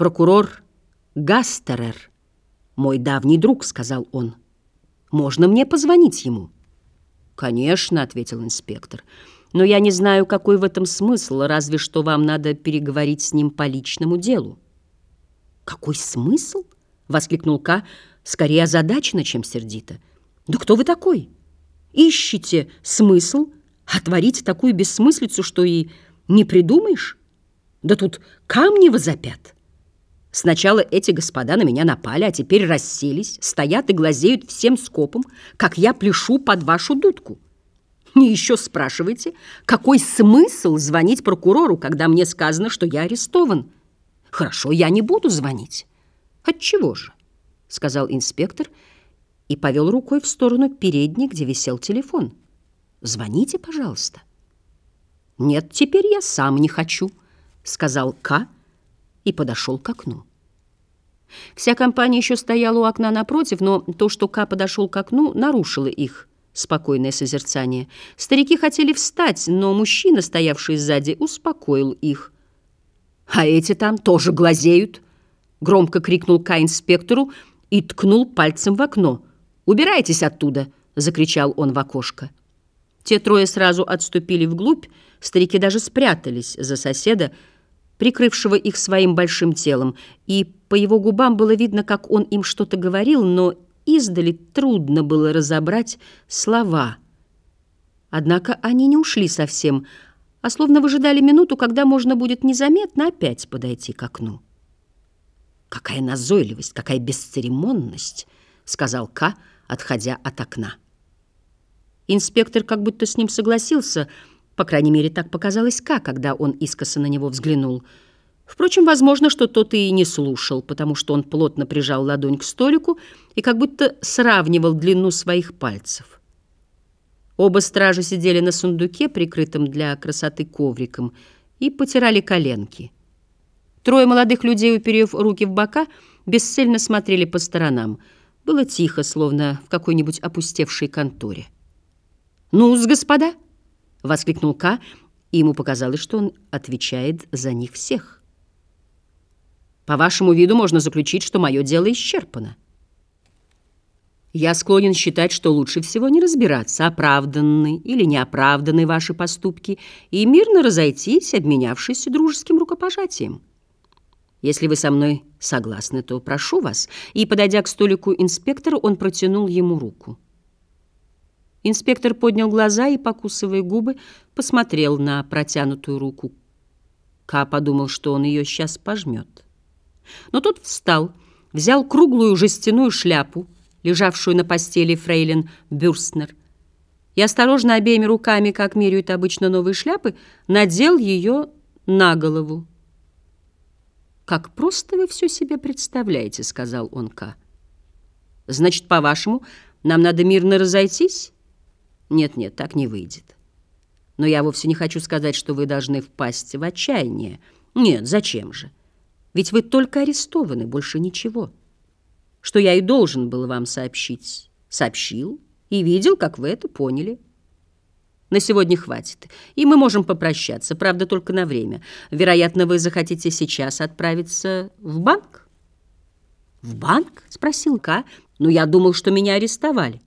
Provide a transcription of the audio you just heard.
прокурор Гастерер, мой давний друг», — сказал он. «Можно мне позвонить ему?» «Конечно», — ответил инспектор, «но я не знаю, какой в этом смысл, разве что вам надо переговорить с ним по личному делу». «Какой смысл?» — воскликнул Ка, скорее озадаченно, чем сердито. «Да кто вы такой? Ищите смысл, а творите такую бессмыслицу, что и не придумаешь? Да тут камни возопят». Сначала эти господа на меня напали, а теперь расселись, стоят и глазеют всем скопом, как я пляшу под вашу дудку. И еще спрашиваете, какой смысл звонить прокурору, когда мне сказано, что я арестован? Хорошо, я не буду звонить. Отчего же? Сказал инспектор и повел рукой в сторону передней, где висел телефон. Звоните, пожалуйста. Нет, теперь я сам не хочу, сказал К и подошел к окну. Вся компания еще стояла у окна напротив, но то, что Ка подошел к окну, нарушило их спокойное созерцание. Старики хотели встать, но мужчина, стоявший сзади, успокоил их. «А эти там тоже глазеют!» — громко крикнул Ка инспектору и ткнул пальцем в окно. «Убирайтесь оттуда!» — закричал он в окошко. Те трое сразу отступили вглубь, старики даже спрятались за соседа, прикрывшего их своим большим телом, и по его губам было видно, как он им что-то говорил, но издали трудно было разобрать слова. Однако они не ушли совсем, а словно выжидали минуту, когда можно будет незаметно опять подойти к окну. «Какая назойливость, какая бесцеремонность!» — сказал К, отходя от окна. Инспектор как будто с ним согласился — по крайней мере, так показалось Ка, когда он искоса на него взглянул. Впрочем, возможно, что тот и не слушал, потому что он плотно прижал ладонь к столику и как будто сравнивал длину своих пальцев. Оба стража сидели на сундуке, прикрытом для красоты ковриком, и потирали коленки. Трое молодых людей, уперев руки в бока, бесцельно смотрели по сторонам. Было тихо, словно в какой-нибудь опустевшей конторе. «Ну-с, господа!» — воскликнул Ка, и ему показалось, что он отвечает за них всех. «По вашему виду можно заключить, что мое дело исчерпано. Я склонен считать, что лучше всего не разбираться, оправданны или неоправданы ваши поступки, и мирно разойтись, обменявшись дружеским рукопожатием. Если вы со мной согласны, то прошу вас». И, подойдя к столику инспектора, он протянул ему руку. Инспектор поднял глаза и, покусывая губы, посмотрел на протянутую руку. Ка подумал, что он ее сейчас пожмет. Но тот встал, взял круглую жестяную шляпу, лежавшую на постели фрейлин Бюрстнер, и осторожно обеими руками, как меряют обычно новые шляпы, надел ее на голову. «Как просто вы все себе представляете», — сказал он Ка. «Значит, по-вашему, нам надо мирно разойтись?» Нет-нет, так не выйдет. Но я вовсе не хочу сказать, что вы должны впасть в отчаяние. Нет, зачем же? Ведь вы только арестованы, больше ничего. Что я и должен был вам сообщить. Сообщил и видел, как вы это поняли. На сегодня хватит, и мы можем попрощаться, правда, только на время. Вероятно, вы захотите сейчас отправиться в банк? «В банк?» — спросил Ка. «Ну, я думал, что меня арестовали».